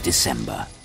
December.